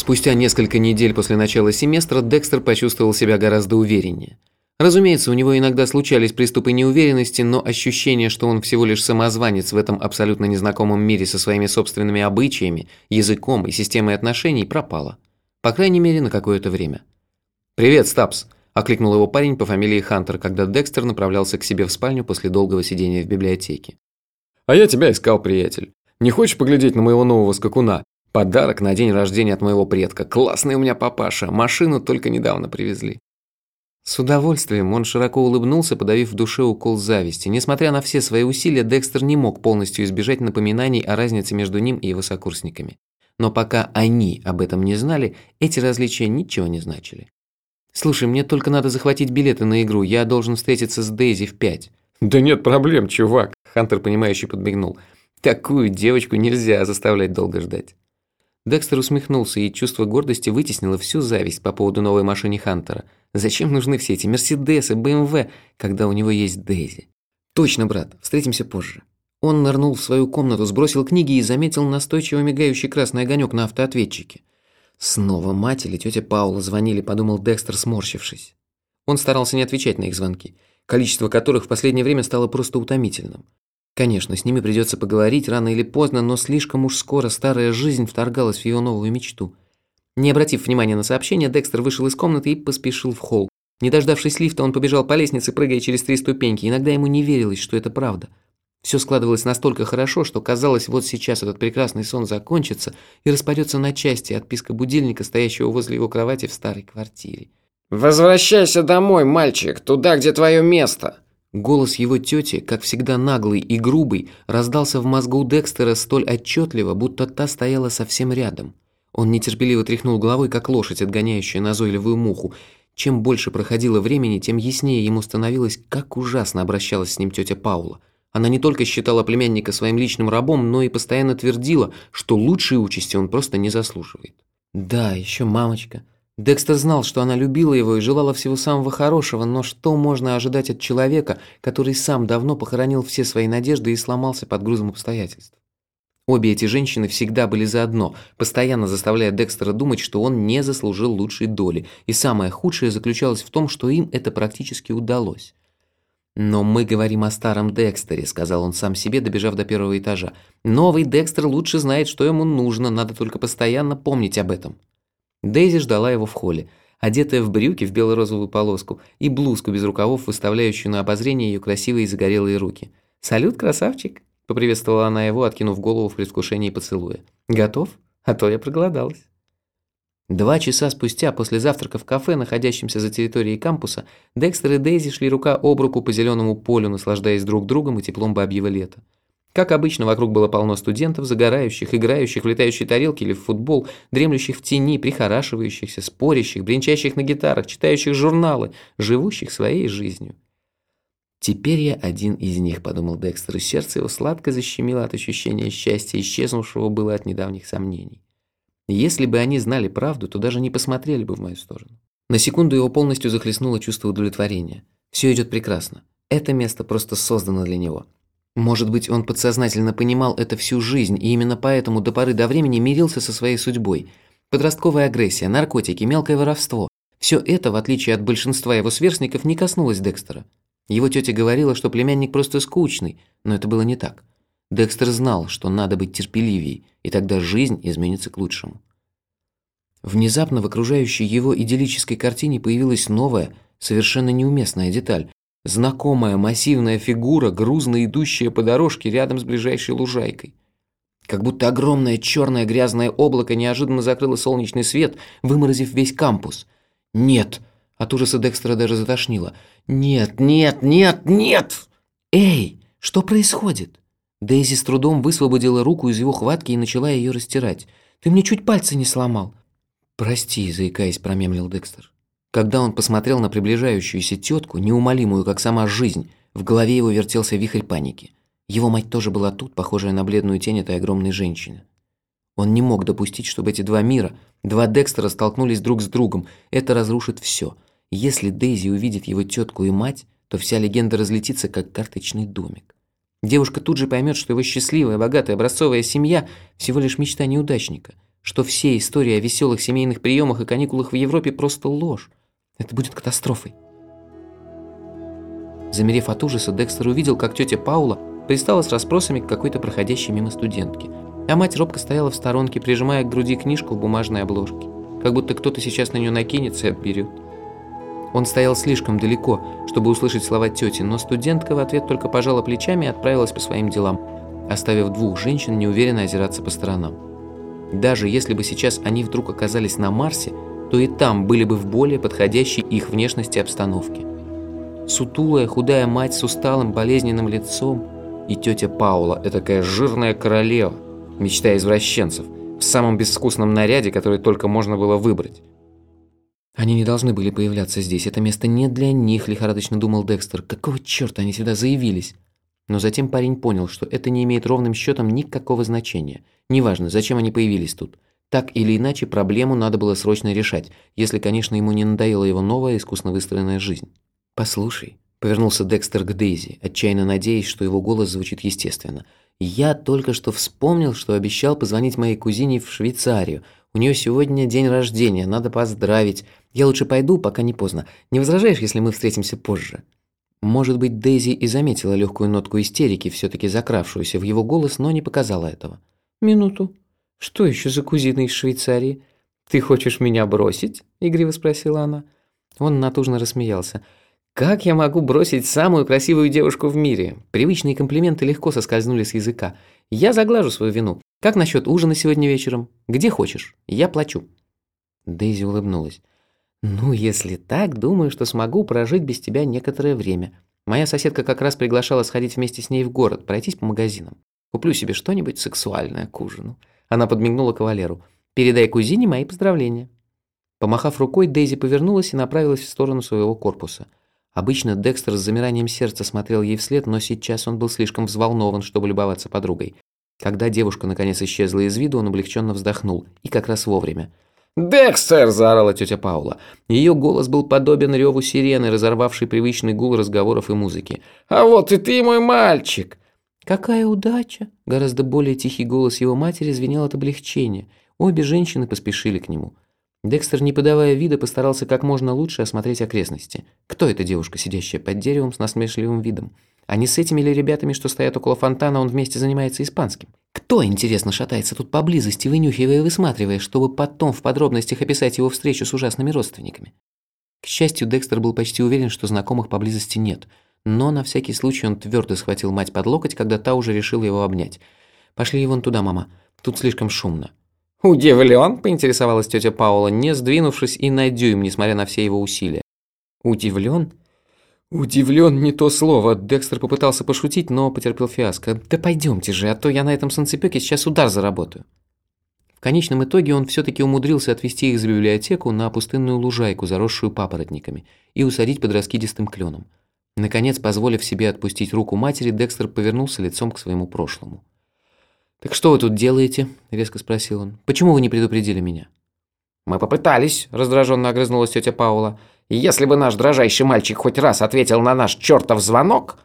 Спустя несколько недель после начала семестра Декстер почувствовал себя гораздо увереннее. Разумеется, у него иногда случались приступы неуверенности, но ощущение, что он всего лишь самозванец в этом абсолютно незнакомом мире со своими собственными обычаями, языком и системой отношений, пропало. По крайней мере, на какое-то время. «Привет, Стапс!» – окликнул его парень по фамилии Хантер, когда Декстер направлялся к себе в спальню после долгого сидения в библиотеке. «А я тебя искал, приятель. Не хочешь поглядеть на моего нового скакуна? Подарок на день рождения от моего предка. Классный у меня папаша. Машину только недавно привезли». С удовольствием он широко улыбнулся, подавив в душе укол зависти. Несмотря на все свои усилия, Декстер не мог полностью избежать напоминаний о разнице между ним и его сокурсниками. Но пока они об этом не знали, эти различия ничего не значили. «Слушай, мне только надо захватить билеты на игру, я должен встретиться с Дейзи в пять». «Да нет проблем, чувак», – Хантер, понимающий, подмигнул. «Такую девочку нельзя заставлять долго ждать». Декстер усмехнулся, и чувство гордости вытеснило всю зависть по поводу новой машины Хантера. Зачем нужны все эти Мерседесы, БМВ, когда у него есть Дейзи? Точно, брат, встретимся позже. Он нырнул в свою комнату, сбросил книги и заметил настойчиво мигающий красный огонек на автоответчике. Снова мать или тетя Паула звонили, подумал Декстер, сморщившись. Он старался не отвечать на их звонки, количество которых в последнее время стало просто утомительным. Конечно, с ними придется поговорить рано или поздно, но слишком уж скоро старая жизнь вторгалась в его новую мечту. Не обратив внимания на сообщение, Декстер вышел из комнаты и поспешил в холл. Не дождавшись лифта, он побежал по лестнице, прыгая через три ступеньки. Иногда ему не верилось, что это правда. Все складывалось настолько хорошо, что казалось, вот сейчас этот прекрасный сон закончится и распадется на части от писка будильника, стоящего возле его кровати в старой квартире. «Возвращайся домой, мальчик, туда, где твое место!» Голос его тети, как всегда наглый и грубый, раздался в мозгу Декстера столь отчетливо, будто та стояла совсем рядом. Он нетерпеливо тряхнул головой, как лошадь, отгоняющая назойливую муху. Чем больше проходило времени, тем яснее ему становилось, как ужасно обращалась с ним тетя Паула. Она не только считала племянника своим личным рабом, но и постоянно твердила, что лучшей участи он просто не заслуживает. Да, еще мамочка. Декстер знал, что она любила его и желала всего самого хорошего, но что можно ожидать от человека, который сам давно похоронил все свои надежды и сломался под грузом обстоятельств? Обе эти женщины всегда были заодно, постоянно заставляя Декстера думать, что он не заслужил лучшей доли, и самое худшее заключалось в том, что им это практически удалось. «Но мы говорим о старом Декстере», — сказал он сам себе, добежав до первого этажа. «Новый Декстер лучше знает, что ему нужно, надо только постоянно помнить об этом». Дейзи ждала его в холле, одетая в брюки в бело-розовую полоску и блузку без рукавов, выставляющую на обозрение ее красивые загорелые руки. «Салют, красавчик!» – поприветствовала она его, откинув голову в предвкушении поцелуя. «Готов? А то я проголодалась». Два часа спустя, после завтрака в кафе, находящемся за территорией кампуса, Декстер и Дейзи шли рука об руку по зеленому полю, наслаждаясь друг другом и теплом бабьего лета. Как обычно, вокруг было полно студентов, загорающих, играющих в летающие тарелки или в футбол, дремлющих в тени, прихорашивающихся, спорящих, бренчащих на гитарах, читающих журналы, живущих своей жизнью. «Теперь я один из них», – подумал Декстер, и сердце его сладко защемило от ощущения счастья, исчезнувшего было от недавних сомнений. Если бы они знали правду, то даже не посмотрели бы в мою сторону. На секунду его полностью захлестнуло чувство удовлетворения. Все идет прекрасно. Это место просто создано для него. Может быть, он подсознательно понимал это всю жизнь, и именно поэтому до поры до времени мирился со своей судьбой. Подростковая агрессия, наркотики, мелкое воровство – все это, в отличие от большинства его сверстников, не коснулось Декстера. Его тетя говорила, что племянник просто скучный, но это было не так. Декстер знал, что надо быть терпеливее, и тогда жизнь изменится к лучшему. Внезапно в окружающей его идиллической картине появилась новая, совершенно неуместная деталь. Знакомая массивная фигура, грузно идущая по дорожке рядом с ближайшей лужайкой. Как будто огромное черное грязное облако неожиданно закрыло солнечный свет, выморозив весь кампус. «Нет!» От ужаса Декстера даже затошнило. «Нет, нет, нет, нет!» «Эй, что происходит?» Дейзи с трудом высвободила руку из его хватки и начала ее растирать. «Ты мне чуть пальцы не сломал!» «Прости», – заикаясь, промемлил Декстер. Когда он посмотрел на приближающуюся тетку, неумолимую, как сама жизнь, в голове его вертелся вихрь паники. Его мать тоже была тут, похожая на бледную тень этой огромной женщины. Он не мог допустить, чтобы эти два мира, два Декстера столкнулись друг с другом. Это разрушит все. Если Дейзи увидит его тетку и мать, то вся легенда разлетится, как карточный домик. Девушка тут же поймет, что его счастливая, богатая, образцовая семья – всего лишь мечта неудачника. что все истории о веселых семейных приемах и каникулах в Европе просто ложь. Это будет катастрофой. Замерев от ужаса, Декстер увидел, как тетя Паула пристала с расспросами к какой-то проходящей мимо студентке, а мать робко стояла в сторонке, прижимая к груди книжку в бумажной обложке, как будто кто-то сейчас на нее накинется и отберет. Он стоял слишком далеко, чтобы услышать слова тети, но студентка в ответ только пожала плечами и отправилась по своим делам, оставив двух женщин неуверенно озираться по сторонам. Даже если бы сейчас они вдруг оказались на Марсе, то и там были бы в более подходящей их внешности обстановке. Сутулая, худая мать с усталым, болезненным лицом и тетя Паула, такая жирная королева, мечта извращенцев, в самом безвкусном наряде, который только можно было выбрать. Они не должны были появляться здесь, это место не для них, лихорадочно думал Декстер. Какого черта они сюда заявились? Но затем парень понял, что это не имеет ровным счетом никакого значения. Неважно, зачем они появились тут. Так или иначе, проблему надо было срочно решать, если, конечно, ему не надоела его новая искусно выстроенная жизнь. «Послушай», – повернулся Декстер к Дейзи, отчаянно надеясь, что его голос звучит естественно. «Я только что вспомнил, что обещал позвонить моей кузине в Швейцарию. У нее сегодня день рождения, надо поздравить. Я лучше пойду, пока не поздно. Не возражаешь, если мы встретимся позже?» Может быть, Дейзи и заметила легкую нотку истерики, все-таки закравшуюся в его голос, но не показала этого. «Минуту. Что еще за кузина из Швейцарии? Ты хочешь меня бросить?» – игриво спросила она. Он натужно рассмеялся. «Как я могу бросить самую красивую девушку в мире?» Привычные комплименты легко соскользнули с языка. «Я заглажу свою вину. Как насчет ужина сегодня вечером? Где хочешь. Я плачу». Дейзи улыбнулась. «Ну, если так, думаю, что смогу прожить без тебя некоторое время. Моя соседка как раз приглашала сходить вместе с ней в город, пройтись по магазинам. Куплю себе что-нибудь сексуальное к ужину». Она подмигнула кавалеру. «Передай кузине мои поздравления». Помахав рукой, Дейзи повернулась и направилась в сторону своего корпуса. Обычно Декстер с замиранием сердца смотрел ей вслед, но сейчас он был слишком взволнован, чтобы любоваться подругой. Когда девушка наконец исчезла из виду, он облегченно вздохнул. И как раз вовремя. «Декстер!» – заорала тетя Паула. Ее голос был подобен реву сирены, разорвавшей привычный гул разговоров и музыки. «А вот и ты, мой мальчик!» «Какая удача!» – гораздо более тихий голос его матери звенел от облегчения. Обе женщины поспешили к нему. Декстер, не подавая вида, постарался как можно лучше осмотреть окрестности. Кто эта девушка, сидящая под деревом с насмешливым видом? А не с этими ли ребятами, что стоят около фонтана, он вместе занимается испанским? Кто, интересно, шатается тут поблизости, вынюхивая и высматривая, чтобы потом в подробностях описать его встречу с ужасными родственниками? К счастью, Декстер был почти уверен, что знакомых поблизости нет, но на всякий случай он твердо схватил мать под локоть, когда та уже решила его обнять. «Пошли вон туда, мама, тут слишком шумно». «Удивлен?» – поинтересовалась тетя Паула, не сдвинувшись и на дюйм, несмотря на все его усилия. «Удивлен?» «Удивлен не то слово. Декстер попытался пошутить, но потерпел фиаско. Да пойдемте же, а то я на этом санцепёке сейчас удар заработаю». В конечном итоге он все-таки умудрился отвезти их за библиотеку на пустынную лужайку, заросшую папоротниками, и усадить под раскидистым кленом. Наконец, позволив себе отпустить руку матери, Декстер повернулся лицом к своему прошлому. «Так что вы тут делаете?» – резко спросил он. «Почему вы не предупредили меня?» «Мы попытались», – раздраженно огрызнулась тетя Паула. Если бы наш дрожайший мальчик хоть раз ответил на наш чертов звонок...»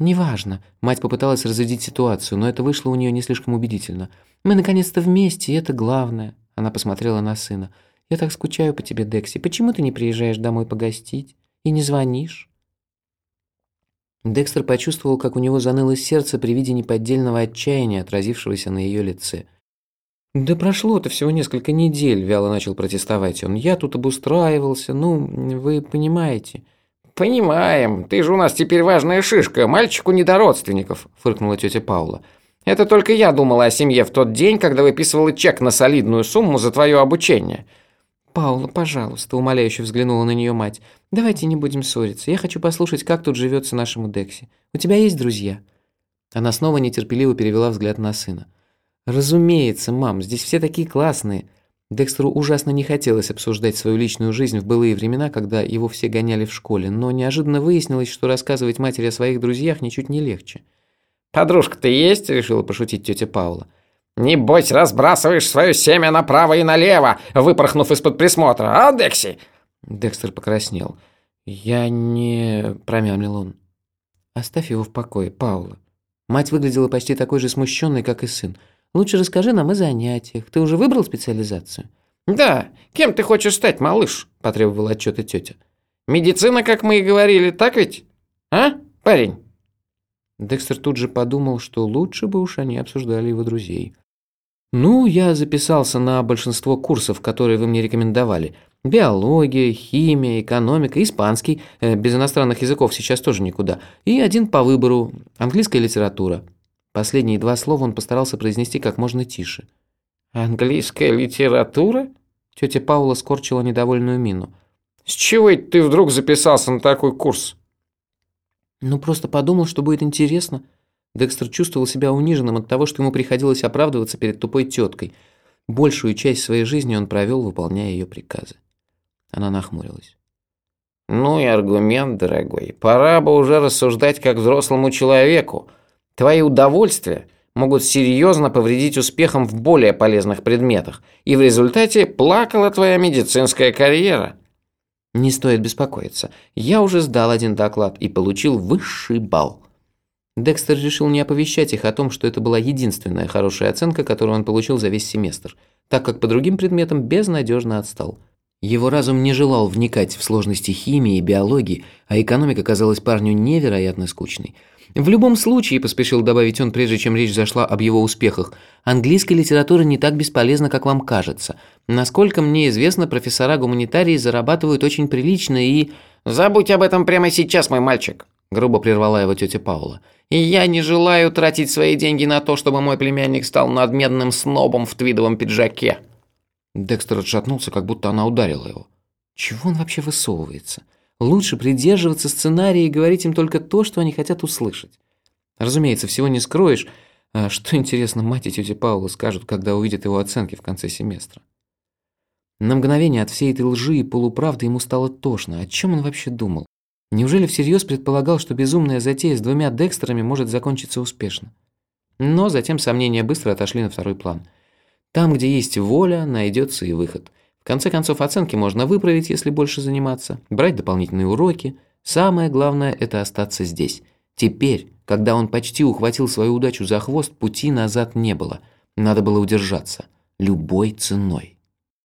«Неважно». Мать попыталась разрядить ситуацию, но это вышло у нее не слишком убедительно. «Мы наконец-то вместе, и это главное». Она посмотрела на сына. «Я так скучаю по тебе, Декси. Почему ты не приезжаешь домой погостить? И не звонишь?» Декстер почувствовал, как у него заныло сердце при виде неподдельного отчаяния, отразившегося на ее лице. «Да прошло-то всего несколько недель», – вяло начал протестовать он. «Я тут обустраивался, ну, вы понимаете». «Понимаем. Ты же у нас теперь важная шишка. Мальчику не до родственников», – фыркнула тетя Паула. «Это только я думала о семье в тот день, когда выписывала чек на солидную сумму за твое обучение». «Паула, пожалуйста», – умоляюще взглянула на нее мать. «Давайте не будем ссориться. Я хочу послушать, как тут живется нашему Декси. У тебя есть друзья?» Она снова нетерпеливо перевела взгляд на сына. «Разумеется, мам, здесь все такие классные». Декстеру ужасно не хотелось обсуждать свою личную жизнь в былые времена, когда его все гоняли в школе, но неожиданно выяснилось, что рассказывать матери о своих друзьях ничуть не легче. «Подружка-то есть?» – решила пошутить тетя Паула. «Небось, разбрасываешь свое семя направо и налево, выпорхнув из-под присмотра, а, Декси?» Декстер покраснел. «Я не...» – промямлил он. «Оставь его в покое, Паула». Мать выглядела почти такой же смущенной, как и сын. Лучше расскажи нам о занятиях. Ты уже выбрал специализацию?» «Да, кем ты хочешь стать, малыш?» – потребовала отчета тетя. «Медицина, как мы и говорили, так ведь? А, парень?» Декстер тут же подумал, что лучше бы уж они обсуждали его друзей. «Ну, я записался на большинство курсов, которые вы мне рекомендовали. Биология, химия, экономика, испанский, э, без иностранных языков сейчас тоже никуда, и один по выбору – английская литература». Последние два слова он постарался произнести как можно тише. «Английская литература?» Тетя Паула скорчила недовольную мину. «С чего это ты вдруг записался на такой курс?» «Ну, просто подумал, что будет интересно». Декстер чувствовал себя униженным от того, что ему приходилось оправдываться перед тупой теткой. Большую часть своей жизни он провел, выполняя ее приказы. Она нахмурилась. «Ну и аргумент, дорогой. Пора бы уже рассуждать как взрослому человеку. Твои удовольствия могут серьезно повредить успехам в более полезных предметах, и в результате плакала твоя медицинская карьера». «Не стоит беспокоиться. Я уже сдал один доклад и получил высший балл». Декстер решил не оповещать их о том, что это была единственная хорошая оценка, которую он получил за весь семестр, так как по другим предметам безнадежно отстал. Его разум не желал вникать в сложности химии и биологии, а экономика казалась парню невероятно скучной. В любом случае, поспешил добавить он, прежде чем речь зашла об его успехах, английская литература не так бесполезна, как вам кажется. Насколько мне известно, профессора-гуманитарии зарабатывают очень прилично и... «Забудь об этом прямо сейчас, мой мальчик», – грубо прервала его тетя Паула. «И я не желаю тратить свои деньги на то, чтобы мой племянник стал надменным снобом в твидовом пиджаке». Декстер отшатнулся, как будто она ударила его. Чего он вообще высовывается? Лучше придерживаться сценария и говорить им только то, что они хотят услышать. Разумеется, всего не скроешь. А что, интересно, мать и тетя Паула скажут, когда увидят его оценки в конце семестра? На мгновение от всей этой лжи и полуправды ему стало тошно. О чем он вообще думал? Неужели всерьез предполагал, что безумная затея с двумя Декстерами может закончиться успешно? Но затем сомнения быстро отошли на второй план. Там, где есть воля, найдется и выход конце концов, оценки можно выправить, если больше заниматься, брать дополнительные уроки. Самое главное – это остаться здесь. Теперь, когда он почти ухватил свою удачу за хвост, пути назад не было. Надо было удержаться. Любой ценой.